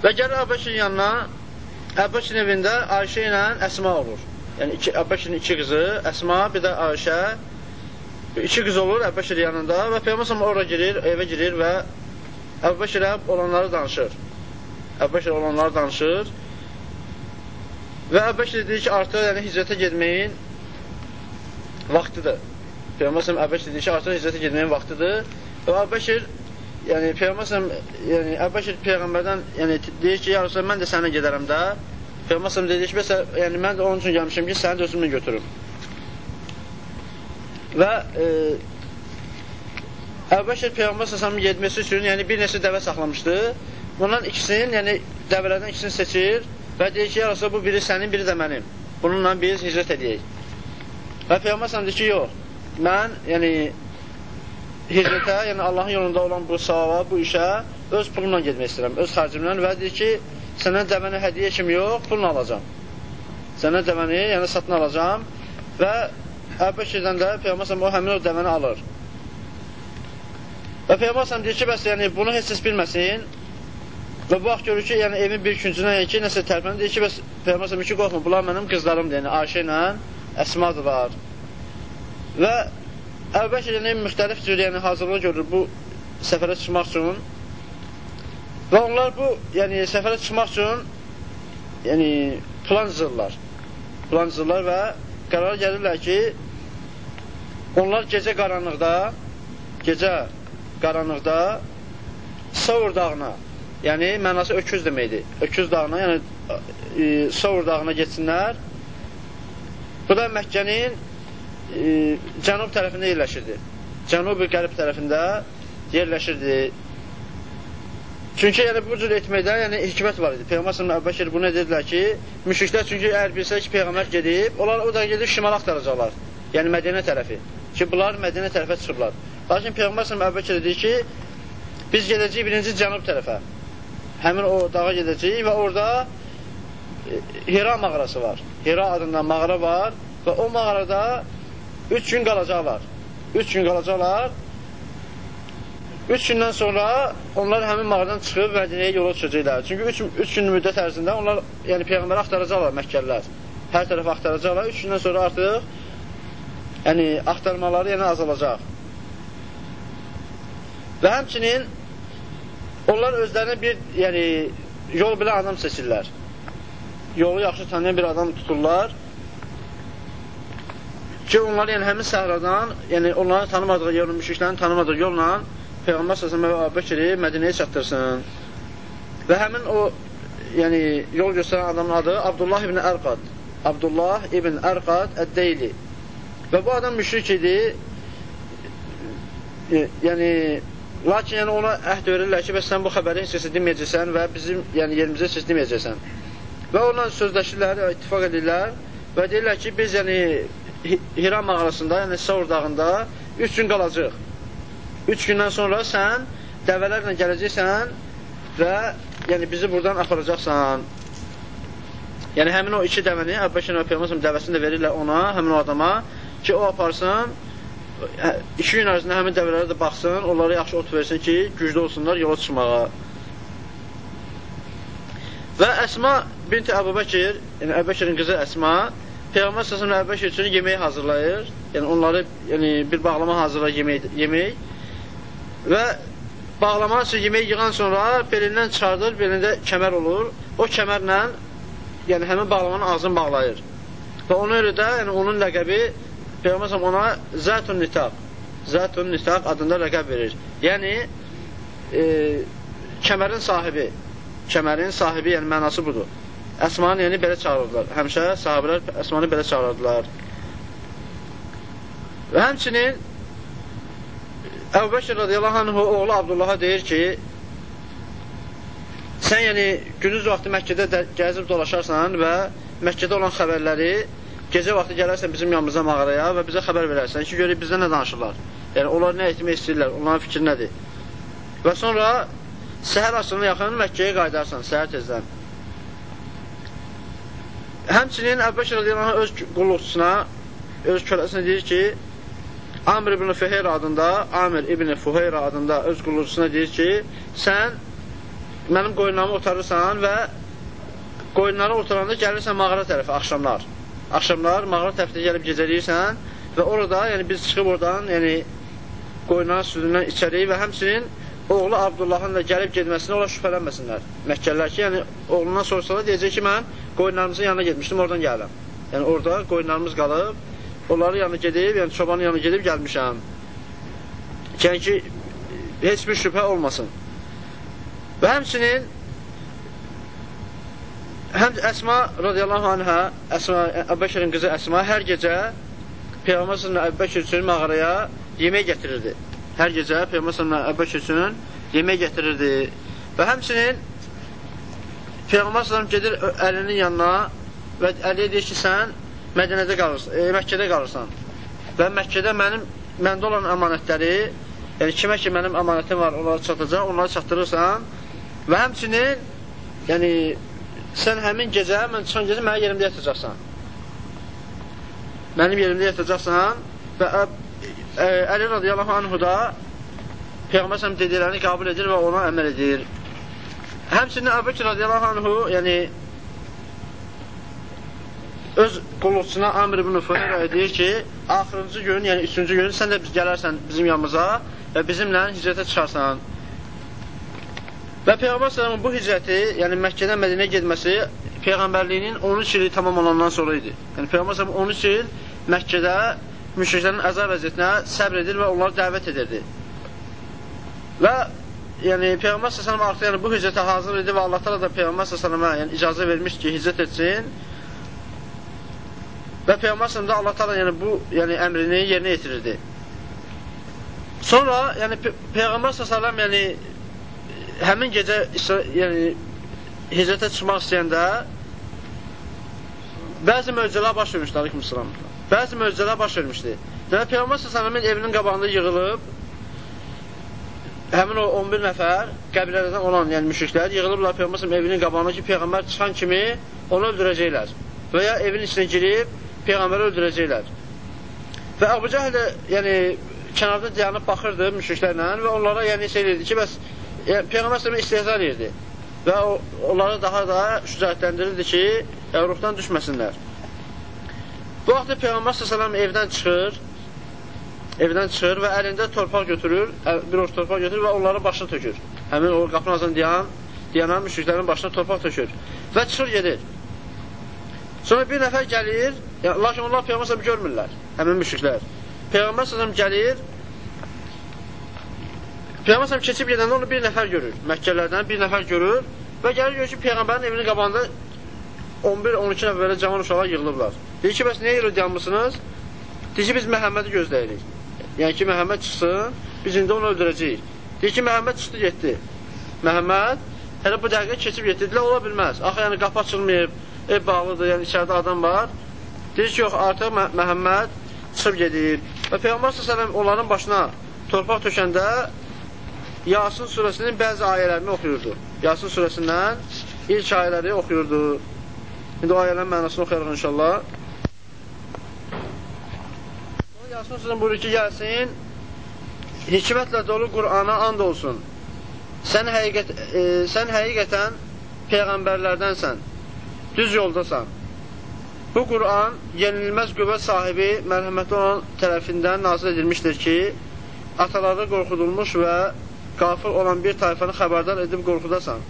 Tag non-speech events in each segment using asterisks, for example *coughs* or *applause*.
Və gəlir Əbəşin yanına, Əbəşin evində Ayşə ilə Əsma olur. Yəni, iki, Əbəşin iki qızı, Əsma, bir də Ayşə, iki qız olur Əbəşir yanında və Peyğəmbər ora girir, evə girir və Əbəşirə olanları danışır. Əbəşir olanları danışır və Əbəşir deyir ki, artıq yəni, hicrətə getməyin vaxtıdır. Peyğəmbər Əbəşir deyir ki, artıq hicrətə getməyin vaxtıdır və Əbəşir yəni Peyğəmbər yəni Əbəşir peyğəmbərdən yəni deyir ki, ya Rasulullah mən də səninlə gedərəm də. Peyğəmbər dedi ki, bəs yəni mən də onun üçün gəlmişəm ki, səni də özümlə götürüm. Və e, Əbəşir Peyğəmbər səsəmin getməsi üçün yəni bir neçə dəvə saxlamışdı. Bundan ikisinin, yəni dəvələrdən ikisini seçir və deyir ki, ya Rasulullah bu biri sənin, biri də mənim. Bununla biz hicrət edəyik. Və Peyğəmbər səhəm deyir ki, yox, mən, yəni hicrətə, yəni Allahın yolunda olan bu savaba, bu işə öz pulumla getmək istəyirəm, öz xərcimlə və deyir ki, sənə dəvəni hədiyyə kimi yox, pulunu alacam. Sənə dəvəni, yəni satın alacam və Əbəşirdən də Peyğəmbər o həmin o dəvəni alır. Və Peyğəmbər deyir ki, bəs yəni bunu heç kəs bilməsin və bu vaxt görür ki, yəni evin bir küncünə yəni ki, nəsə tərpənir, deyir ki, bəs Peyğəmbər ki, qorxma, bunlar mənim qızlarımdır, yəni Ayşə ilə Əsmadılar. Və Əbəşir yəni müxtəlif cür yəni hazırlıq görür bu səfərə çıxmaq üçün. Və onlar bu, yəni səfərə çıxmaq üçün yəni plan cızırlar. Plan cızırlar və qərar gəlirlər ki, onlar gecə qaranlıqda, gecə qaranlıqda Savur dağına, yəni mənası öküz deməkdir. Öküz dağına, yəni e, Savur dağına getsinlər. Bu da Məkkənin e, cənub tərəfində yerləşirdi. Cənubi qərb tərəfində yerləşirdi. Çünki yəni bu cür etməkdə yəni hikmət var idi. Peyğəmbər sallallahu əleyhi bunu dedilər ki, müşriklər çünki əgər bilsə ki, peyğəmbər gedib, onlar o da gedib şimala axtaracaqlar. Yəni Mədinə tərəfi. Ki, bunlar Mədinə tərəfə çıxıblar. Lakin Peyğəmbər sallallahu əleyhi dedi ki, biz gedəcəyik birinci cənub tərəfə. Həmin o dağa gedəcəyik və orada e, Hira mağarası var. Hira adında mağara var və o mağarada Üç gün qalacaqlar. Üç gün qalacaqlar. Üç gündən sonra onlar həmin mağaradan çıxıb Mədinəyə yola düşəcəklər. Çünki üç, üç gün müddət ərzində onlar yəni Peyğəmbəri axtaracaqlar Məkkəlilər. Hər tərəfə axtaracaqlar. Üç gündən sonra artıq yəni axtarmaları yəni azalacaq. Və həmçinin onlar özlərinə bir yəni yol bilən adam seçirlər. Yolu yaxşı tanıyan bir adam tuturlar ki, onlar yəni həmin səhradan, yəni onların tanımadığı yolun, müşriklərin tanımadığı yolla Peyğəmbər səsəmə və Əbəkiri Mədinəyə çatdırsın. Və həmin o yəni yol göstərən adamın adı Abdullah ibn Ərqad. Abdullah ibn Ərqad Əd-Deyli. Və bu adam müşrik idi. Yəni lakin yəni ona əhd verirlər ki, bəs sən bu xəbəri heç kəsə deməyəcəksən və bizim yəni yerimizə heç deməyəcəksən. Və onunla sözləşirlər, ittifaq edirlər və deyirlər ki, biz yəni Hira mağarasında, yəni Saur dağında 3 gün qalacaq. 3 gündən sonra sən dəvələrlə gələcəksən və yəni bizi buradan aparacaqsan. Yəni həmin o iki dəvəni Əbbəşin və Peyğəmbər dəvəsini də verirlər ona, həmin o adama ki, o aparsın, hə, iki gün ərzində həmin dəvələrə də baxsın, onlara yaxşı ot versin ki, güclü olsunlar yola çıxmağa. Və Əsma binti Əbu Bəkir, yəni Əbəkirin qızı Əsma, Peyğəmbər səsənin əvvəl üçün yeməyi hazırlayır. Yəni onları yəni bir bağlama hazırlayır yemək, yemək. Və bağlamaq üçün yemək yığan sonra belindən çıxardır, belində kəmər olur. O kəmərlə yəni həmin bağlamanın ağzını bağlayır. Və ona görə də yəni onun ləqəbi Peyğəmbər ona Zətun Nitaq, Zətun Nitaq adında ləqəb verir. Yəni e, kəmərin sahibi, kəmərin sahibi, yəni mənası budur. Əsmanı yəni belə çağırırdılar. Həmişə sahabələr Əsmanı belə çağırırdılar. Və həmçinin Əbu Bəkir radiyallahu anhu oğlu Abdullaha deyir ki, sən yəni gündüz vaxtı Məkkədə gəzib dolaşarsan və Məkkədə olan xəbərləri gecə vaxtı gələrsən bizim yanımıza mağaraya və bizə xəbər verərsən ki, görək bizdə nə danışırlar. Yəni, onlar nə etmək istəyirlər, onların fikri nədir? Və sonra səhər açılına yaxın Məkkəyə qaydarsan, səhər tezdən. Həmçinin Əbbəkir radiyallahu öz qulluqçusuna, öz köləsinə deyir ki, Amr ibn Feheyra adında, Amir ibn Fuheyra adında öz qulluqçusuna deyir ki, sən mənim qoyunlarımı otarırsan və qoyunları oturanda gəlirsən mağara tərəfə axşamlar. Axşamlar mağara tərəfdə gəlib gecələyirsən və orada, yəni biz çıxıb oradan, yəni qoyunların südündən içərik və həmçinin oğlu Abdullahın da gəlib gedməsinə ola şübhələnməsinlər. Məkkəllər ki, yəni oğlundan sorsalar deyəcək ki, mən qoyunlarımızın yanına getmişdim, oradan gələm. Yəni orada qoyunlarımız qalıb, onların yanına gedib, yəni çobanın yanına gedib gəlmişəm. Yəni ki, heç bir şübhə olmasın. Və həmçinin həm Əsma radiyallahu anhə, Əsma, Əbbəkirin qızı Əsma hər gecə Peyğəmbər sallallahu Əbbəkir üçün mağaraya yemək gətirirdi. Hər gecə Peyğəmbər sallallahu Əbbəkir üçün yemək gətirirdi. Və həmçinin Peyğəmbər sallallahu gedir əlinin yanına və Əliyə deyir ki, sən Mədinədə qalırsan, e, Məkkədə qalırsan. Və Məkkədə mənim məndə olan əmanətləri, yəni kimə ki mənim əmanətim var, onlara çatacaq, onları çatdırırsan və həmçinin yəni sən həmin gecə, mən çıxan gecə mənim yerimdə yatacaqsan. Mənim yerimdə yatacaqsan və Əli radiyallahu anhu da Peyğəmbər səhəm dediklərini qəbul edir və ona əməl edir. Həmçinin Əbəkir radiyallahu anhu, yəni öz qulluqçuna Amr ibn Fuheyra deyir ki, axırıncı gün, yəni üçüncü gün sən də biz gələrsən bizim yanımıza və bizimlə hicrətə çıxarsan. Və Peyğəmbər sallamın bu hicrəti, yəni Məkkədən Mədinəyə getməsi Peyğəmbərliyinin 13 ili tamam olandan sonra idi. Yəni Peyğəmbər sallam 13 il Məkkədə müşriklərin əzab vəziyyətinə səbr edir və onları dəvət edirdi. Və yəni Peyğəmbər sallam artıq yəni, bu hicrətə hazır idi və Allah da Peyğəmbər sallama yəni, icazə vermiş ki, hicrət etsin. Və Peyğəmbər da Allah təala yəni, bu yəni, əmrini yerinə yetirirdi. Sonra yəni Peyğəmbər sallam yəni həmin gecə yəni, hicrətə çıxmaq istəyəndə bəzi möcüzələr baş vermişdi, aleyküm salam. Bəzi möcüzələr baş vermişdi. Demək, Peyğəmbər s.ə.v-in evinin qabağında yığılıb, həmin o 11 nəfər qəbilələrdən olan, yəni müşriklər yığılıblar Peyğəmbər s.ə.v evinin qabağına ki, Peyğəmbər çıxan kimi onu öldürəcəklər. Və ya evin içinə girib Peyğəmbəri öldürəcəklər. Və Əbu Cəhl də, yəni, kənarda dayanıb baxırdı müşriklərlə və onlara yəni şey dedi ki, bəs yəni, Peyğəmbər s.ə.v istehza edirdi və onları daha da şücaətləndirirdi ki, ruhdan düşməsinlər. Bu vaxtda Peyğəmbər s.ə.v evdən çıxır, evdən çıxır və əlində torpaq götürür, bir oruç torpaq götürür və onların başına tökür. Həmin o qapının ağzını dayan, dayanan müşriklərin başına torpaq tökür və çıxır gedir. Sonra bir nəfər gəlir, lakin onlar Peyğəmbər s.ə.v görmürlər, həmin müşriklər. Peyğəmbər s.ə.v gəlir, Peyğəmbər keçib gedəndə onu bir nəfər görür. Məkkələrdən bir nəfər görür və gəlir görür ki, Peyğəmbərin evinin qabağında 11-12 nəfər belə cavan uşaqlar yığılıblar. Deyir ki, bəs niyə yerə dayanmısınız? Deyir ki, biz Məhəmmədi gözləyirik. Yəni ki, Məhəmməd çıxsın, biz indi onu öldürəcəyik. Deyir ki, Məhəmməd çıxdı, getdi. Məhəmməd hələ bu dəqiqə keçib getdi. Deyirlər, ola bilməz. Axı, yəni qapı açılmayıb, ev bağlıdır, yəni içəridə adam var. Deyir ki, yox, artıq Mə Məhəmməd çıxıb gedir. Və Peyğəmbər s.ə.v onların başına torpaq tökəndə Yasin surəsinin bəzi ayələrini oxuyurdu. Yasin surəsindən ilk ayələri oxuyurdu. İndi o ayələrin mənasını oxuyarıq inşallah. Yasin surəsindən buyurur ki, Yasin hikmətlə dolu Qur'ana and olsun. Sən, həqiqət, e, sən həqiqətən peyğəmbərlərdənsən, düz yoldasan. Bu Qur'an yenilməz qüvvət sahibi mərhəmətli olan tərəfindən nazil edilmişdir ki, ataları qorxudulmuş və qafil olan bir tayfanı xəbərdar edib qorxudasan.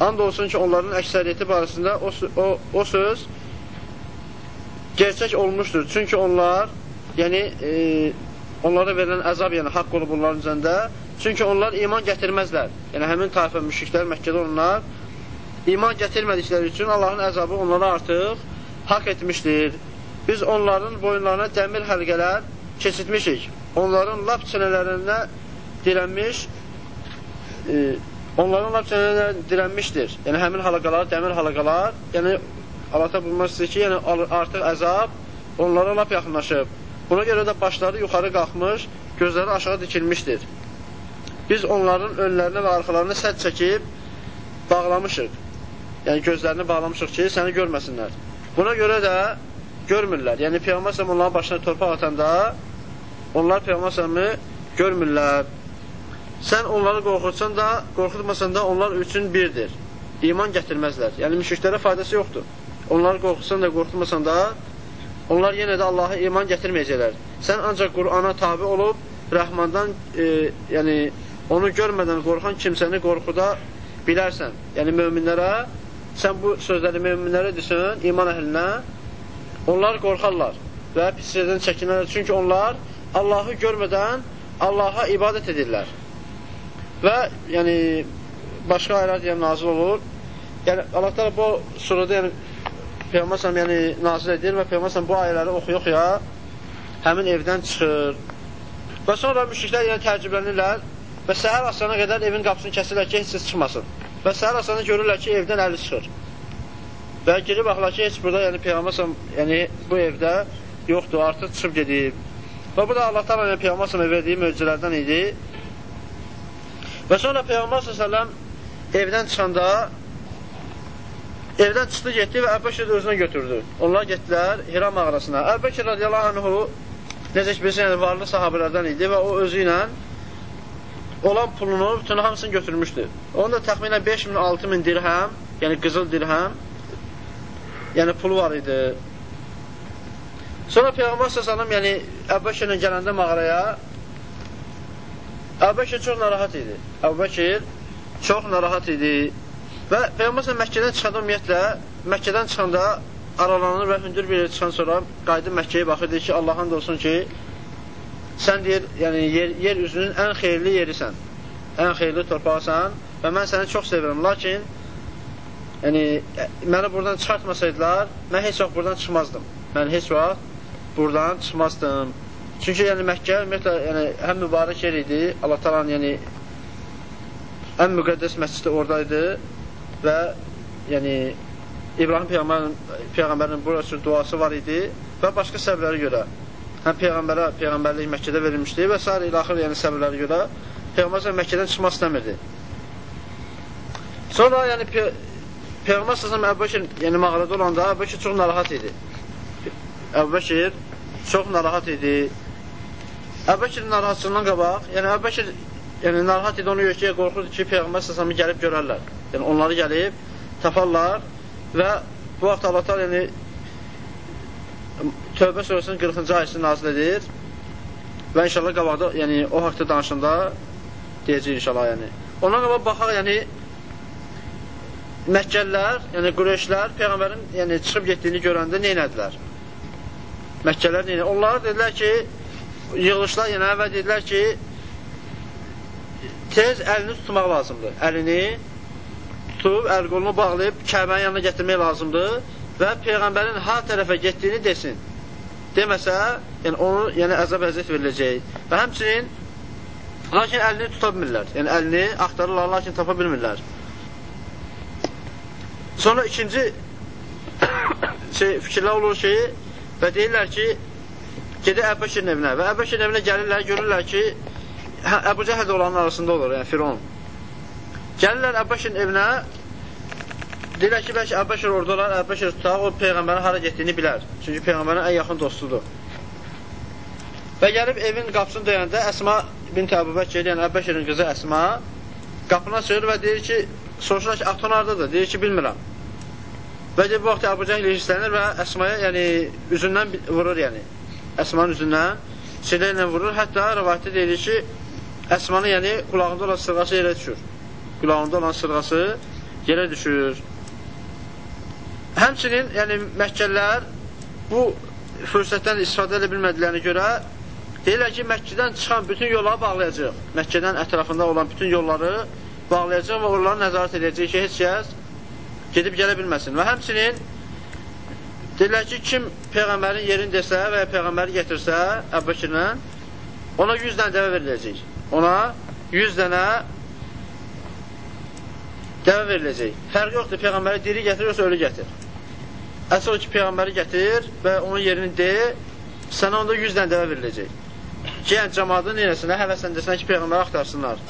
And olsun ki, onların əksəriyyəti barəsində o, o, o söz gerçək olmuşdur. Çünki onlar, yəni, e, onlara verilən əzab, yəni haqq olub onların üzərində. Çünki onlar iman gətirməzlər. Yəni, həmin tayfə müşriklər Məkkədə onlar iman gətirmədikləri üçün Allahın əzabı onlara artıq haqq etmişdir. Biz onların boyunlarına dəmir həlqələr keçitmişik. Onların lap çənələrində dirənmiş e, onların lap sənədə dirənmişdir. Yəni, həmin halaqalar, dəmir halaqalar, yəni, Allah buyurmaq istəyir ki, yəni, artıq əzab onlara lap yaxınlaşıb. Buna görə də başları yuxarı qalxmış, gözləri aşağı dikilmişdir. Biz onların önlərinə və arxalarına sədd çəkib bağlamışıq. Yəni, gözlərini bağlamışıq ki, səni görməsinlər. Buna görə də görmürlər. Yəni, Peyğəmbər onların başına torpaq atanda onlar Peyğəmbər görmürlər. sən onları qorxutsan da, qorxutmasan da onlar üçün birdir. İman gətirməzlər. Yəni, müşriklərə faydası yoxdur. Onları qorxutsan da, qorxutmasan da, onlar yenə də Allaha iman gətirməyəcəklər. Sən ancaq Qur'ana tabi olub, Rəhmandan, e, yəni, onu görmədən qorxan kimsəni qorxuda bilərsən. Yəni, möminlərə, sən bu sözləri möminlərə desən, iman əhlinə, onlar qorxarlar və pislərdən çəkinərlər. Çünki onlar Allahı görmədən Allaha ibadət edirlər. Və yəni başqa ayələr yəni, nazil olur. Yəni Allah təala bu surədə yəni Peyğəmbər yəni nazil edir və Peyğəmbər bu ayələri oxuya-oxuya həmin evdən çıxır. Və sonra müşriklər yəni təəccüblənirlər və səhər asana qədər evin qapısını kəsirlər ki, heç çıxmasın. Və səhər asana görürlər ki, evdən əli çıxır. Və girib baxırlar ki, heç burada yəni Peyğəmbər yəni bu evdə yoxdur, artıq çıxıb gedib. Və bu da Allah təala yəni, Peyğəmbər verdiyi möcüzələrdən idi. Və sonra Peyğəmbər s.ə.v evdən çıxanda evdən çıxdı, getdi və Əbbəkir də özünə götürdü. Onlar getdilər Hira mağarasına. Əbbəkir radiyallahu anhu necə ki, bilsin, yəni, varlı sahabələrdən idi və o özü ilə olan pulunu, bütün hamısını götürmüşdü. Onun da təxminən 5 min, 6 min dirhəm, yəni qızıl dirhəm, yəni pulu var idi. Sonra Peyğəmbər s.ə.v yəni Əbbəkirlə gələndə mağaraya Əbbəkir çox narahat idi. Əbbəkir çox narahat idi. Və Peyğəmbər s.ə.v Məkkədən çıxanda ümumiyyətlə, Məkkədən çıxanda aralanır və hündür bir yere çıxan sonra qayıdıb Məkkəyə baxır, deyir ki, Allahın da olsun ki, sən deyir, yəni yer, yer üzünün ən xeyirli yerisən, ən xeyirli torpaqsan və mən səni çox sevirəm. Lakin, yəni, məni buradan çıxartmasaydılar, mən heç vaxt buradan çıxmazdım. Mən heç vaxt buradan çıxmazdım. Çünki yəni Məkkə ümumiyyətlə yəni həm mübarək yer idi, Allah Taala'nın yəni ən müqəddəs məscidi oradaydı və yəni İbrahim peyğəmbərin peyğəmbərin burası duası var idi və başqa səbəblərə görə həm peyğəmbərə peyğəmbərlik Məkkədə verilmişdi və s. ilə axır yəni səbəblərə görə peyğəmbər Məkkədən çıxmaq istəmirdi. Sonra yəni pe Peyğəmbər və səlləm yəni mağarada olanda Əbubəkir çox narahat idi. Əbubəkir çox narahat idi. Əbubəkir narahatlığından qabaq, yəni Əbubəkir yəni narahat idi, onu yoxçuya qorxurdu ki, Peyğəmbər səsəmi gəlib görərlər. Yəni onları gəlib taparlar və bu vaxt Allah təala yəni Tövbə surəsinin 40-cı ayəsini nazil edir. Və inşallah qabaqda, yəni o haqqda danışanda deyəcəyik inşallah yəni. Ondan qabaq baxaq, yəni Məkkəllər, yəni Qureyşlər Peyğəmbərin yəni çıxıb getdiyini görəndə nə etdilər? Məkkələr deyir. Onlar dedilər ki, yığılışlar yenə əvvəl dedilər ki, tez əlini tutmaq lazımdır. Əlini tutub, əl qolunu bağlayıb Kəbənin yanına gətirmək lazımdır və Peyğəmbərin ha tərəfə getdiyini desin. Deməsə, yəni onu yəni əzab əziyyət veriləcək. Və həmçinin lakin əlini tuta bilmirlər. Yəni əlini axtarırlar, lakin tapa bilmirlər. Sonra ikinci *coughs* şey, fikirlər olur ki, və deyirlər ki, gedir Əbbəşirin evinə və Əbbəşirin evinə gəlirlər, görürlər ki, hə, Əbu Cəhəl olanın arasında olur, yəni Firon. Gəlirlər Əbbəşirin evinə, deyirlər ki, bəlkə Əbbəşir orada olar, Əbbəşir tutaq, o Peyğəmbərin hara getdiyini bilər. Çünki Peyğəmbərin ən yaxın dostudur. Və gəlib evin qapısını döyəndə Əsma bint Əbu Bəkir, yəni Əbbəşirin qızı Əsma qapına çıxır və deyir ki, soruşurlar ki, atan haradadır? Deyir ki, bilmirəm. Və bu vaxt Əbu Cəhl hirslənir və Əsmaya, yəni, üzündən vurur, yəni. Əsmanın üzündən silə ilə vurur. Hətta rəvayətdə deyilir ki, Əsmanın, yəni, qulağında olan sırğası yerə düşür. Qulağında olan sırğası yerə düşür. Həmçinin, yəni, Məkkəllər bu fürsətdən istifadə edə bilmədiklərinə görə deyirlər ki, Məkkidən çıxan bütün yolları bağlayacaq. Məkkədən ətrafında olan bütün yolları bağlayacaq və onları nəzarət edəcək ki, heç kəs gedib gələ bilməsin. Və həmçinin deyirlər ki, kim Peyğəmbərin yerini desə və ya Peyğəmbəri getirsə Əbbəkirlə, ona 100 dənə dəvə veriləcək. Ona 100 dənə dəvə veriləcək. Fərqi yoxdur, Peyğəmbəri diri gətir, yoxsa ölü gətir. Əsl o ki, Peyğəmbəri gətir və onun yerini de, sənə onda 100 dənə dəvə veriləcək. Ki, yəni, cəmadın neyəsinə həvəsləndirsinə ki, Peyğəmbəri axtarsınlar.